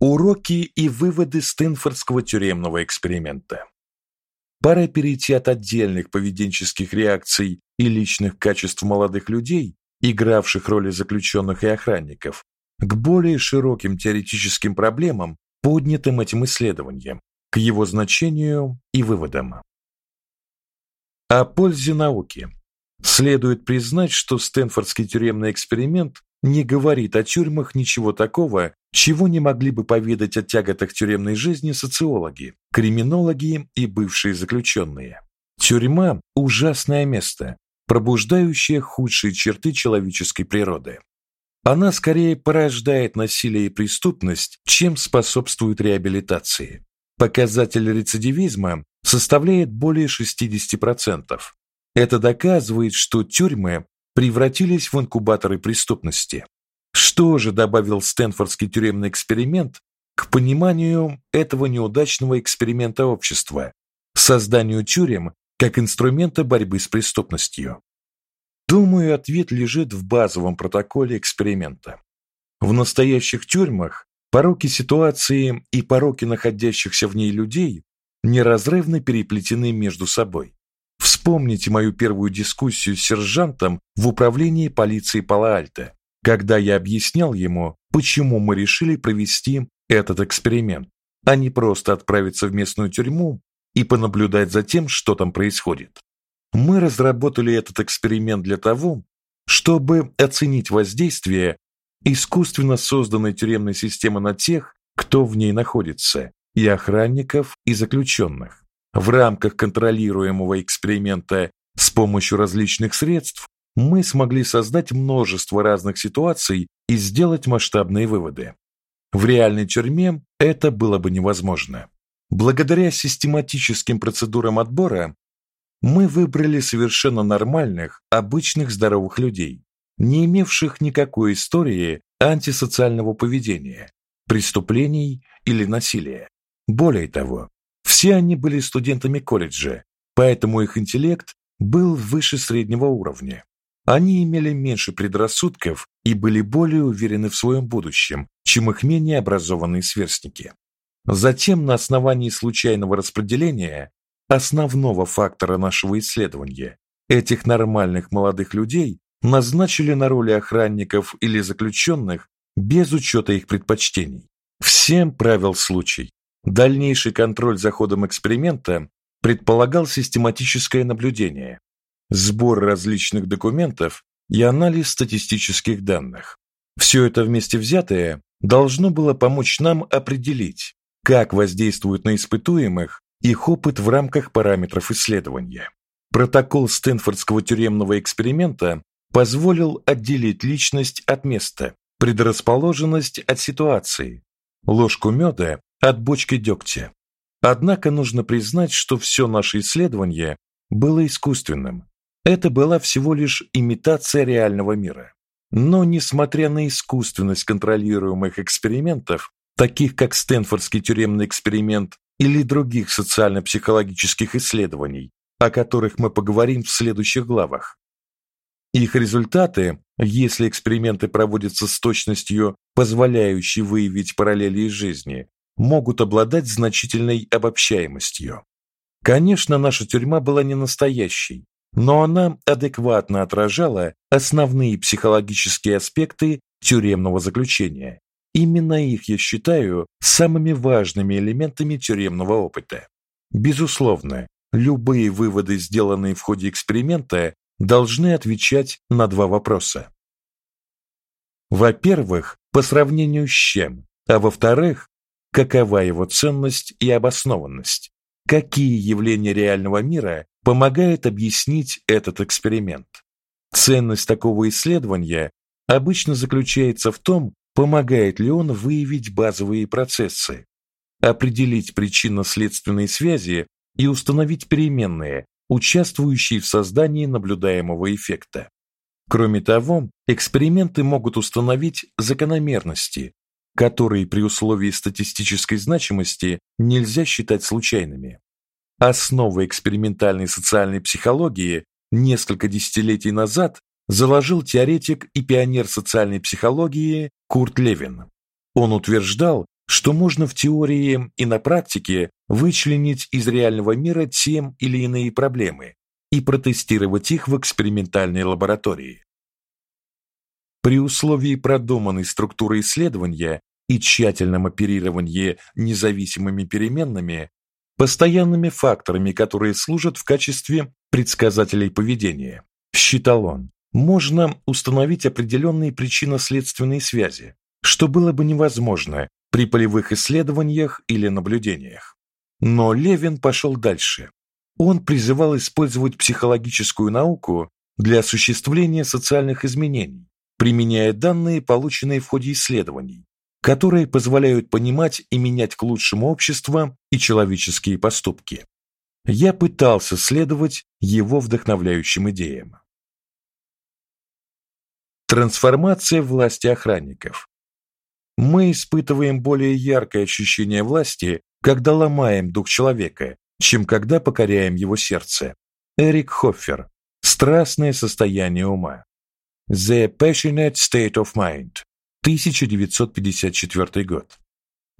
Уроки и выводы Стэнфордского тюремного эксперимента. Пора перейти от отдельных поведенческих реакций и личных качеств молодых людей, игравших роли заключенных и охранников, к более широким теоретическим проблемам, поднятым этим исследованием, к его значению и выводам. О пользе науки. Следует признать, что Стэнфордский тюремный эксперимент не говорит о тюрьмах ничего такого, чего не могли бы поведать о тяготах тюремной жизни социологи, криминологи и бывшие заключенные. Тюрьма ужасное место, пробуждающее худшие черты человеческой природы. Она скорее порождает насилие и преступность, чем способствует реабилитации. Показатель рецидивизма составляет более 60%. Это доказывает, что тюрьмы превратились в инкубаторы преступности. Что же добавил Стэнфордский тюремный эксперимент к пониманию этого неудачного эксперимента общества, созданию тюрем как инструмента борьбы с преступностью? Думаю, ответ лежит в базовом протоколе эксперимента. В настоящих тюрьмах пороки ситуации и пороки находящихся в ней людей неразрывно переплетены между собой. Вспомните мою первую дискуссию с сержантом в управлении полиции Пала-Альто, когда я объяснял ему, почему мы решили провести этот эксперимент, а не просто отправиться в местную тюрьму и понаблюдать за тем, что там происходит. Мы разработали этот эксперимент для того, чтобы оценить воздействие искусственно созданной тюремной системы на тех, кто в ней находится, и охранников, и заключенных. В рамках контролируемого эксперимента с помощью различных средств мы смогли создать множество разных ситуаций и сделать масштабные выводы. В реальной тюрьме это было бы невозможно. Благодаря систематическим процедурам отбора мы выбрали совершенно нормальных, обычных здоровых людей, не имевших никакой истории антисоциального поведения, преступлений или насилия. Более того, все они были студентами колледжа, поэтому их интеллект был выше среднего уровня. Они имели меньше предрассудков и были более уверены в своем будущем, чем их менее образованные сверстники. Затем на основании случайного распределения основного фактора нашего исследования, этих нормальных молодых людей назначили на роли охранников или заключенных без учета их предпочтений. Всем правил случай. Дальнейший контроль за ходом эксперимента предполагал систематическое наблюдение, сбор различных документов и анализ статистических данных. Все это вместе взятое должно было помочь нам определить, как воздействуют на испытуемых их опыт в рамках параметров исследования. Протокол Стэнфордского тюремного эксперимента позволил отделить личность от места, предрасположенность от ситуации, ложку меда от бочки дегтя. Однако нужно признать, что все наше исследование было искусственным. Это была всего лишь имитация реального мира. Но несмотря на искусственность контролируемых экспериментов, таких как Стэнфордский тюремный эксперимент или других социально-психологических исследований, о которых мы поговорим в следующих главах. Их результаты, если эксперименты проводятся с точностью, позволяющей выявить параллели из жизни, могут обладать значительной обобщаемостью. Конечно, наша тюрьма была не настоящей, но она адекватно отражала основные психологические аспекты тюремного заключения Именно их я считаю самыми важными элементами тюремного опыта. Безусловно, любые выводы, сделанные в ходе эксперимента, должны отвечать на два вопроса. Во-первых, по сравнению с чем, а во-вторых, какова его ценность и обоснованность? Какие явления реального мира помогают объяснить этот эксперимент? Ценность такого исследования обычно заключается в том, Помогает ли он выявить базовые процессы, определить причинно-следственные связи и установить переменные, участвующие в создании наблюдаемого эффекта? Кроме того, эксперименты могут установить закономерности, которые при условии статистической значимости нельзя считать случайными. Основы экспериментальной социальной психологии несколько десятилетий назад заложил теоретик и пионер социальной психологии Курт Левин. Он утверждал, что можно в теории и на практике вычленить из реального мира те или иные проблемы и протестировать их в экспериментальной лаборатории. При условии продуманной структуры исследования и тщательном оперировании независимыми переменными, постоянными факторами, которые служат в качестве предсказателей поведения, считал он, можно установить определенные причинно-следственные связи, что было бы невозможно при полевых исследованиях или наблюдениях. Но Левин пошел дальше. Он призывал использовать психологическую науку для осуществления социальных изменений, применяя данные, полученные в ходе исследований, которые позволяют понимать и менять к лучшему общество и человеческие поступки. Я пытался следовать его вдохновляющим идеям. Трансформация власти охранников. Мы испытываем более яркое ощущение власти, когда ломаем дух человека, чем когда покоряем его сердце. Эрик Хоффер. Страстное состояние ума. The Passionate State of Mind. 1954 год.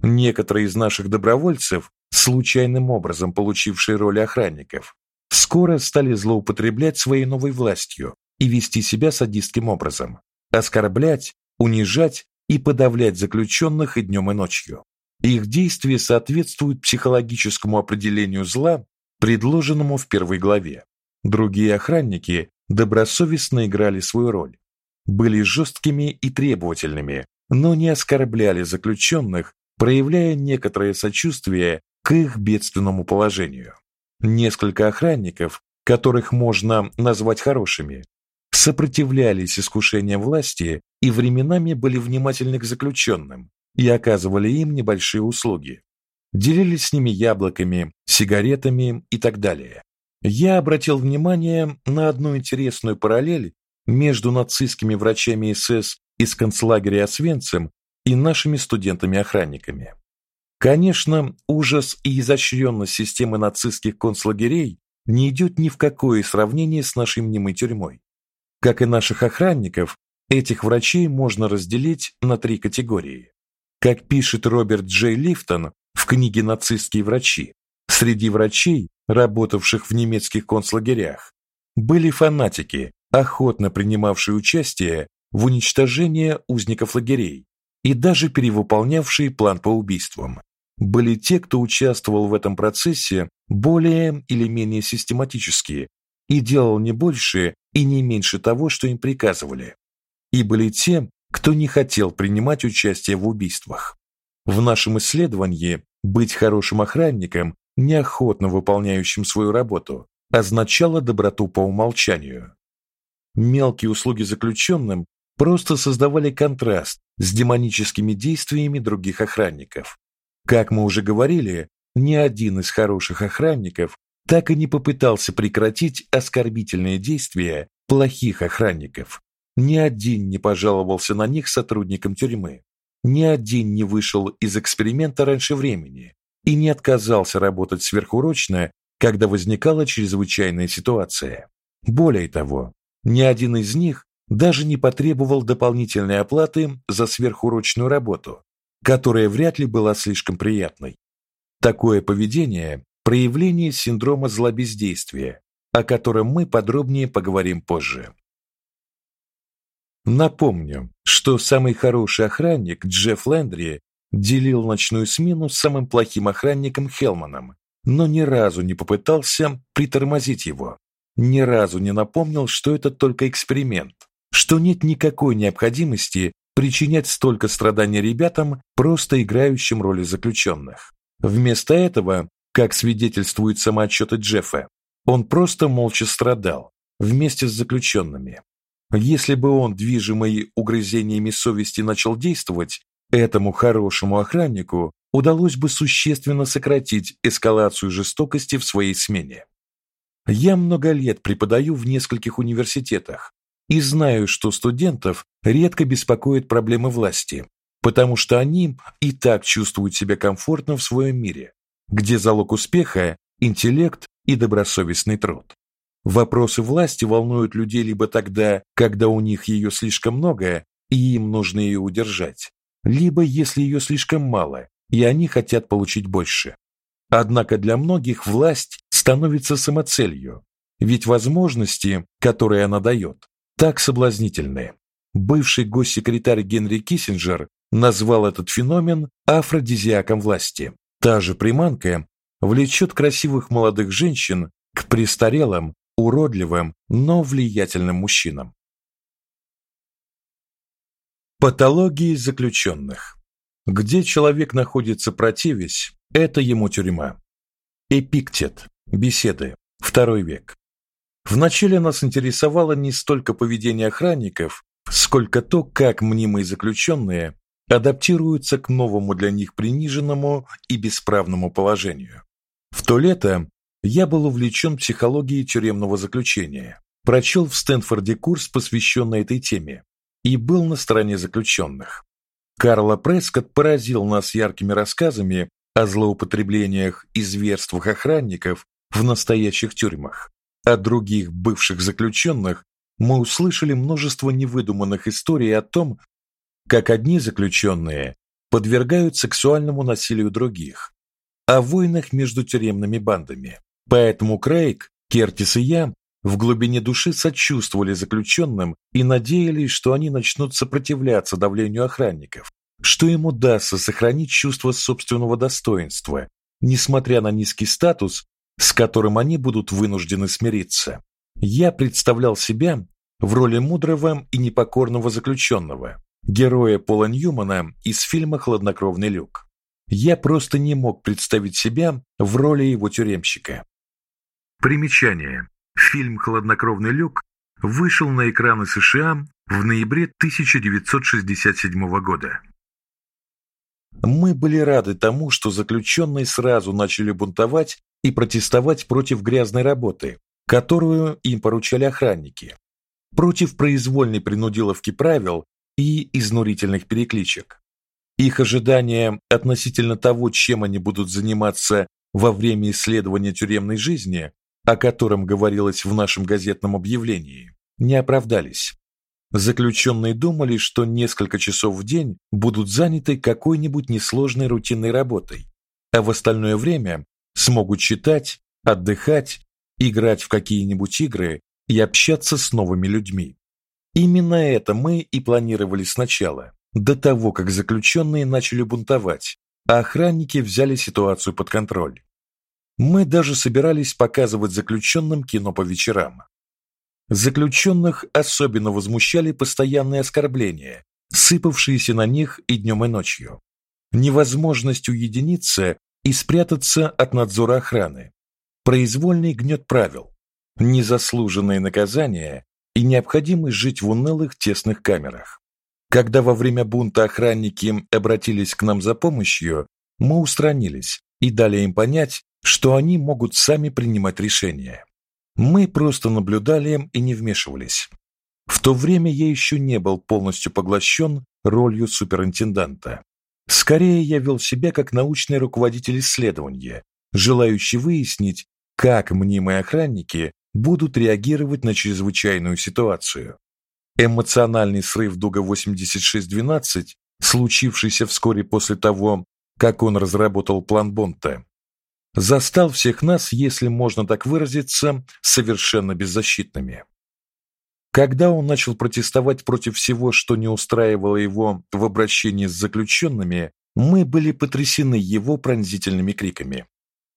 Некоторые из наших добровольцев, случайным образом получившие роли охранников, скоро стали злоупотреблять своей новой властью и вести себя садистским образом, оскорблять, унижать и подавлять заключенных и днем и ночью. Их действия соответствуют психологическому определению зла, предложенному в первой главе. Другие охранники добросовестно играли свою роль, были жесткими и требовательными, но не оскорбляли заключенных, проявляя некоторое сочувствие к их бедственному положению. Несколько охранников, которых можно назвать хорошими, сопротивлялись искушениям власти и временами были внимательны к заключенным и оказывали им небольшие услуги. Делились с ними яблоками, сигаретами и так далее. Я обратил внимание на одну интересную параллель между нацистскими врачами СС из концлагеря Освенцим и нашими студентами-охранниками. Конечно, ужас и изощренность системы нацистских концлагерей не идет ни в какое сравнение с нашей мнимой тюрьмой. Как и наших охранников, этих врачей можно разделить на три категории. Как пишет Роберт Джей Лифтон в книге Нацистские врачи, среди врачей, работавших в немецких концлагерях, были фанатики, охотно принимавшие участие в уничтожении узников лагерей и даже перевыполнявшие план по убийствам. Были те, кто участвовал в этом процессе более или менее систематически и делал не больше и не меньше того, что им приказывали. И были те, кто не хотел принимать участие в убийствах. В нашем исследовании быть хорошим охранником, неохотно выполняющим свою работу, означало доброту по умолчанию. Мелкие услуги заключенным просто создавали контраст с демоническими действиями других охранников. Как мы уже говорили, ни один из хороших охранников так и не попытался прекратить оскорбительные действия плохих охранников. Ни один не пожаловался на них сотрудникам тюрьмы. Ни один не вышел из эксперимента раньше времени и не отказался работать сверхурочно, когда возникала чрезвычайная ситуация. Более того, ни один из них даже не потребовал дополнительной оплаты за сверхурочную работу, которая вряд ли была слишком приятной. Такое поведение проявление синдрома злобездействия, о котором мы подробнее поговорим позже. Напомню, что самый хороший охранник Джефф Лендри делил ночную смену с самым плохим охранником Хелманом, но ни разу не попытался притормозить его. Ни разу не напомнил, что это только эксперимент, что нет никакой необходимости причинять столько страданий ребятам, просто играющим роли заключенных. Вместо этого, как свидетельствуют самоотчеты Джеффа, он просто молча страдал вместе с заключенными. Если бы он, движимый угрызениями совести, начал действовать, этому хорошему охраннику удалось бы существенно сократить эскалацию жестокости в своей смене. Я много лет преподаю в нескольких университетах и знаю, что студентов редко беспокоят проблемы власти, потому что они и так чувствуют себя комфортно в своем мире, где залог успеха интеллект и добросовестный труд. Вопросы власти волнуют людей либо тогда, когда у них ее слишком много и им нужно ее удержать, либо если ее слишком мало и они хотят получить больше. Однако для многих власть становится самоцелью, ведь возможности, которые она дает, так соблазнительны. Бывший госсекретарь Генри Киссинджер назвал этот феномен афродизиаком власти. Та же приманка влечет красивых молодых женщин к престарелым, уродливым, но влиятельным мужчинам. Патологии заключенных. Где человек находится противясь, это ему тюрьма. Эпиктет. Беседы. Второй век. Вначале нас интересовало не столько поведение охранников, сколько то, как мнимые заключенные адаптируются к новому для них приниженному и бесправному положению. В то лето я был увлечен психологией тюремного заключения. Прочел в Стэнфорде курс, посвященный этой теме, и был на стороне заключенных. Карла Прескотт поразил нас яркими рассказами о злоупотреблениях и зверствах охранников в настоящих тюрьмах. От других бывших заключенных мы услышали множество невыдуманных историй о том, как одни заключенные подвергают сексуальному насилию других, о войнах между тюремными бандами. Поэтому Крейг, Кертис и я в глубине души сочувствовали заключенным и надеялись, что они начнут сопротивляться давлению охранников, что им удастся сохранить чувство собственного достоинства, несмотря на низкий статус, с которым они будут вынуждены смириться. Я представлял себя в роли мудрого и непокорного заключенного, героя Пола Ньюмана из фильма Хладнокровный люк. Я просто не мог представить себя в роли его тюремщика. Примечание. Фильм Хладнокровный люк вышел на экраны США в ноябре 1967 года. Мы были рады тому, что заключенные сразу начали бунтовать и протестовать против грязной работы, которую им поручали охранники, против произвольной принудиловки правил и изнурительных перекличек. Их ожидания относительно того, чем они будут заниматься во время исследования тюремной жизни, о котором говорилось в нашем газетном объявлении, не оправдались. Заключенные думали, что несколько часов в день будут заняты какой-нибудь несложной рутинной работой, а в остальное время смогут читать, отдыхать, играть в какие-нибудь игры и общаться с новыми людьми. Именно это мы и планировали сначала, до того, как заключенные начали бунтовать, а охранники взяли ситуацию под контроль. Мы даже собирались показывать заключенным кино по вечерам. Заключенных особенно возмущали постоянные оскорбления, сыпавшиеся на них и днем, и ночью. Невозможность уединиться и спрятаться от надзора охраны. Произвольный гнет правил, незаслуженные наказания и необходимость жить в унылых тесных камерах. Когда во время бунта охранники обратились к нам за помощью, мы устранились и дали им понять, что они могут сами принимать решения. Мы просто наблюдали и не вмешивались. В то время я еще не был полностью поглощен ролью суперинтенданта. Скорее я вел себя как научный руководитель исследования, желающий выяснить, как мнимые охранники будут реагировать на чрезвычайную ситуацию. Эмоциональный срыв Дуга 8612, случившийся вскоре после того, как он разработал план Бонта, застал всех нас, если можно так выразиться, совершенно беззащитными. Когда он начал протестовать против всего, что не устраивало его в обращении с заключенными, мы были потрясены его пронзительными криками.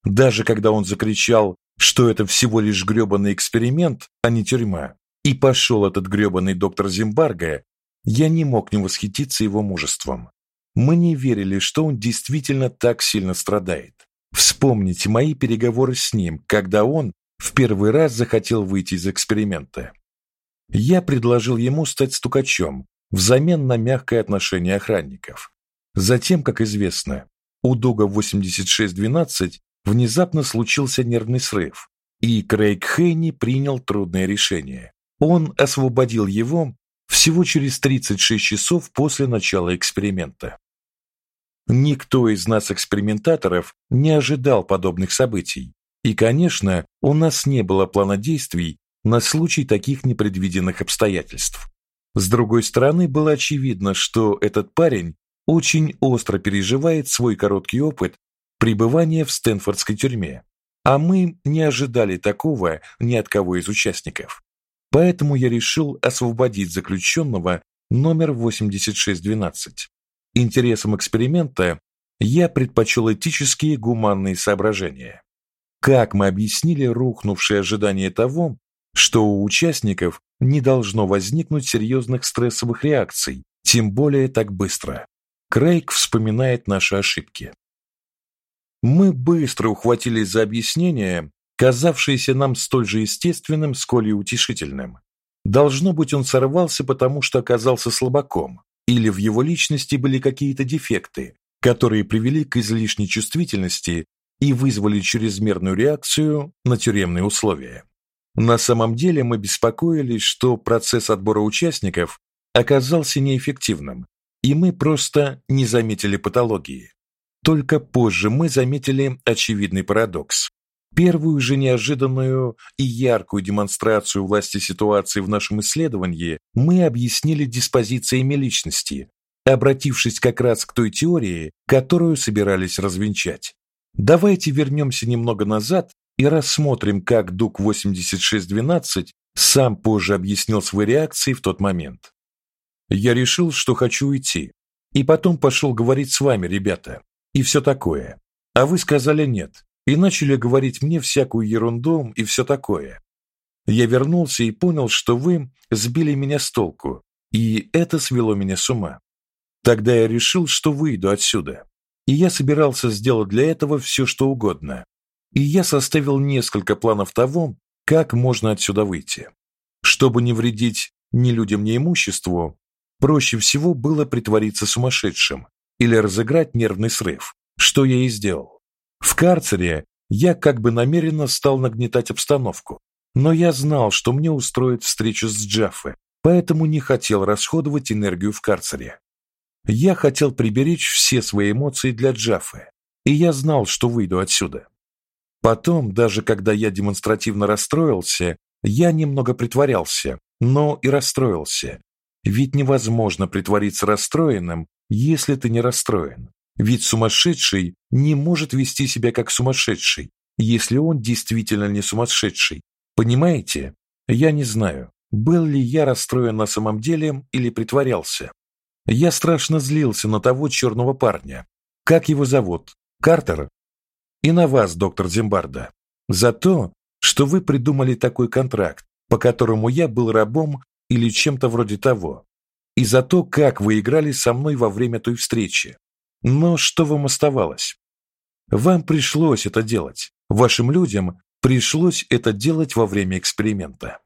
Даже когда он закричал, что это всего лишь грёбаный эксперимент, а не тюрьма, и пошел этот грёбаный доктор Зимбарга, я не мог не восхититься его мужеством. Мы не верили, что он действительно так сильно страдает. Вспомните мои переговоры с ним, когда он в первый раз захотел выйти из эксперимента. Я предложил ему стать стукачом взамен на мягкое отношение охранников. Затем, как известно, у Дуга 8612 внезапно случился нервный срыв, и Крейг Хейни принял трудное решение. Он освободил его всего через 36 часов после начала эксперимента. Никто из нас экспериментаторов не ожидал подобных событий. И, конечно, у нас не было плана действий на случай таких непредвиденных обстоятельств. С другой стороны, было очевидно, что этот парень очень остро переживает свой короткий опыт пребывания в Стэнфордской тюрьме, а мы не ожидали такого ни от кого из участников. Поэтому я решил освободить заключенного номер 8612. Интересам эксперимента я предпочел этические гуманные соображения. Как мы объяснили рухнувшее ожидание того, что у участников не должно возникнуть серьезных стрессовых реакций, тем более так быстро. Крейг вспоминает наши ошибки. Мы быстро ухватились за объяснение, казавшееся нам столь же естественным, сколь и утешительным. Должно быть, он сорвался потому, что оказался слабаком, или в его личности были какие-то дефекты, которые привели к излишней чувствительности и вызвали чрезмерную реакцию на тюремные условия. На самом деле мы беспокоились, что процесс отбора участников оказался неэффективным, и мы просто не заметили патологии. Только позже мы заметили очевидный парадокс. Первую же неожиданную и яркую демонстрацию власти ситуации в нашем исследовании мы объяснили диспозициями личности, обратившись как раз к той теории, которую собирались развенчать. Давайте вернемся немного назад и рассмотрим, как Дук 8612 сам позже объяснил свои реакции в тот момент. Я решил, что хочу уйти, и потом пошел говорить с вами, ребята, и все такое. А вы сказали нет, и начали говорить мне всякую ерунду и все такое. Я вернулся и понял, что вы сбили меня с толку, и это свело меня с ума. Тогда я решил, что выйду отсюда. И я собирался сделать для этого все, что угодно. И я составил несколько планов того, как можно отсюда выйти. Чтобы не вредить ни людям, ни имуществу, проще всего было притвориться сумасшедшим или разыграть нервный срыв, что я и сделал. В карцере я как бы намеренно стал нагнетать обстановку, но я знал, что мне устроит встречу с Джаффе, поэтому не хотел расходовать энергию в карцере. Я хотел приберечь все свои эмоции для Джаффы, и я знал, что выйду отсюда. Потом, даже когда я демонстративно расстроился, я немного притворялся, но и расстроился. Ведь невозможно притвориться расстроенным, если ты не расстроен. Ведь сумасшедший не может вести себя как сумасшедший, если он действительно не сумасшедший. Понимаете? Я не знаю, был ли я расстроен на самом деле или притворялся. Я страшно злился на того черного парня. Как его зовут? Картер? И на вас, доктор Зимбарда. За то, что вы придумали такой контракт, по которому я был рабом или чем-то вроде того. И за то, как вы играли со мной во время той встречи. Но что вам оставалось? Вам пришлось это делать. Вашим людям пришлось это делать во время эксперимента.